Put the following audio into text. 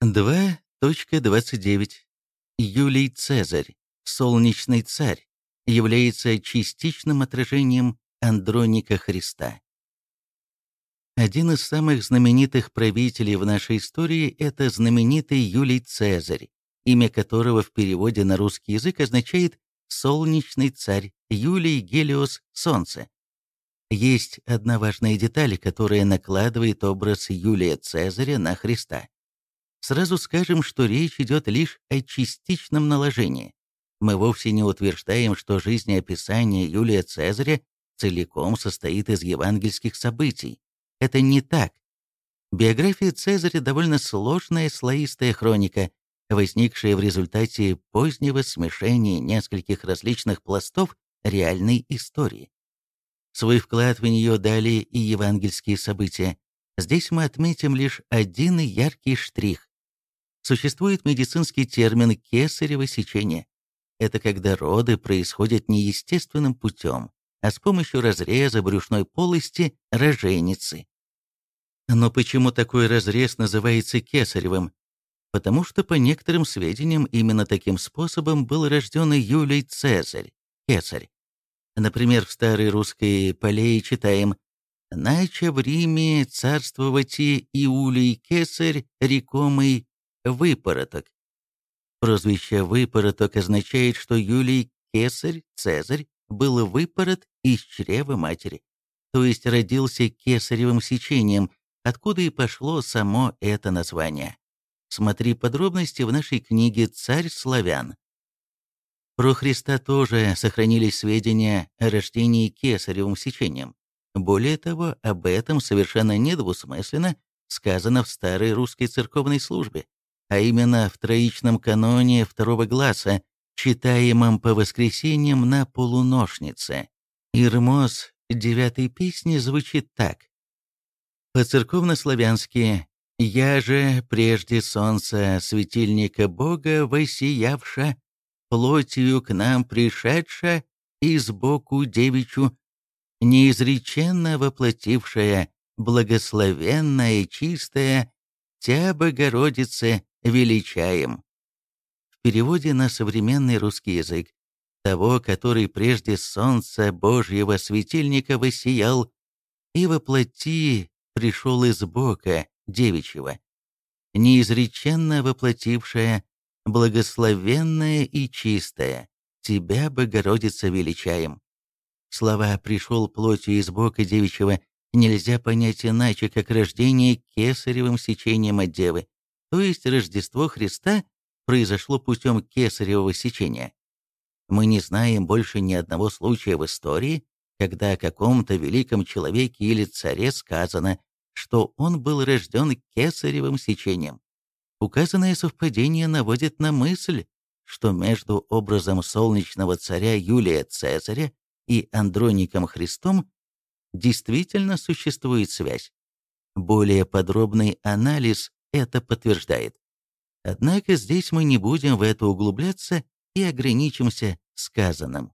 2.29. Юлий Цезарь, солнечный царь, является частичным отражением Андроника Христа. Один из самых знаменитых правителей в нашей истории – это знаменитый Юлий Цезарь, имя которого в переводе на русский язык означает «солнечный царь», Юлий Гелиос – «солнце». Есть одна важная деталь, которая накладывает образ Юлия Цезаря на Христа. Сразу скажем, что речь идет лишь о частичном наложении. Мы вовсе не утверждаем, что жизнеописание Юлия Цезаря целиком состоит из евангельских событий. Это не так. Биография Цезаря довольно сложная слоистая хроника, возникшая в результате позднего смешения нескольких различных пластов реальной истории. Свой вклад в нее дали и евангельские события. Здесь мы отметим лишь один яркий штрих. Существует медицинский термин «кесарево сечение». Это когда роды происходят не естественным путем, а с помощью разреза брюшной полости роженицы. Но почему такой разрез называется кесаревым? Потому что, по некоторым сведениям, именно таким способом был рожден Юлий Цезарь, кесарь. Например, в старой русской полее читаем «Нача в Риме царствовать и Иулий кесарь, рекомый выпороток». Прозвище «выпороток» означает, что Юлий кесарь, Цезарь, был выпорот из чрева матери, то есть родился кесаревым сечением, откуда и пошло само это название. Смотри подробности в нашей книге «Царь славян». Про Христа тоже сохранились сведения о рождении кесаревым сечением. Более того, об этом совершенно недвусмысленно сказано в старой русской церковной службе, а именно в троичном каноне второго глаза, читаемом по воскресеньям на полуношнице. Ирмоз девятой песни звучит так. По-церковно-славянски «Я же прежде солнца светильника Бога воссиявша, плотью к нам пришедша и сбоку девичу, неизреченно воплотившая, благословенная чистая, Тя, Богородице, величаем». В переводе на современный русский язык того, который прежде солнца Божьего светильника воссиял, и воплоти пришел из бока девичьего, неизреченно воплотившая, благословенная и чистая, Тебя, Богородица, величаем. Слова «пришел плотью из бока девичьего» нельзя понять иначе, как рождение кесаревым сечением от девы, то есть Рождество Христа произошло путем кесаревого сечения. Мы не знаем больше ни одного случая в истории, когда о каком-то великом человеке или царе сказано что он был рожден кесаревым сечением. Указанное совпадение наводит на мысль, что между образом солнечного царя Юлия Цезаря и Андроником Христом действительно существует связь. Более подробный анализ это подтверждает. Однако здесь мы не будем в это углубляться и ограничимся сказанным.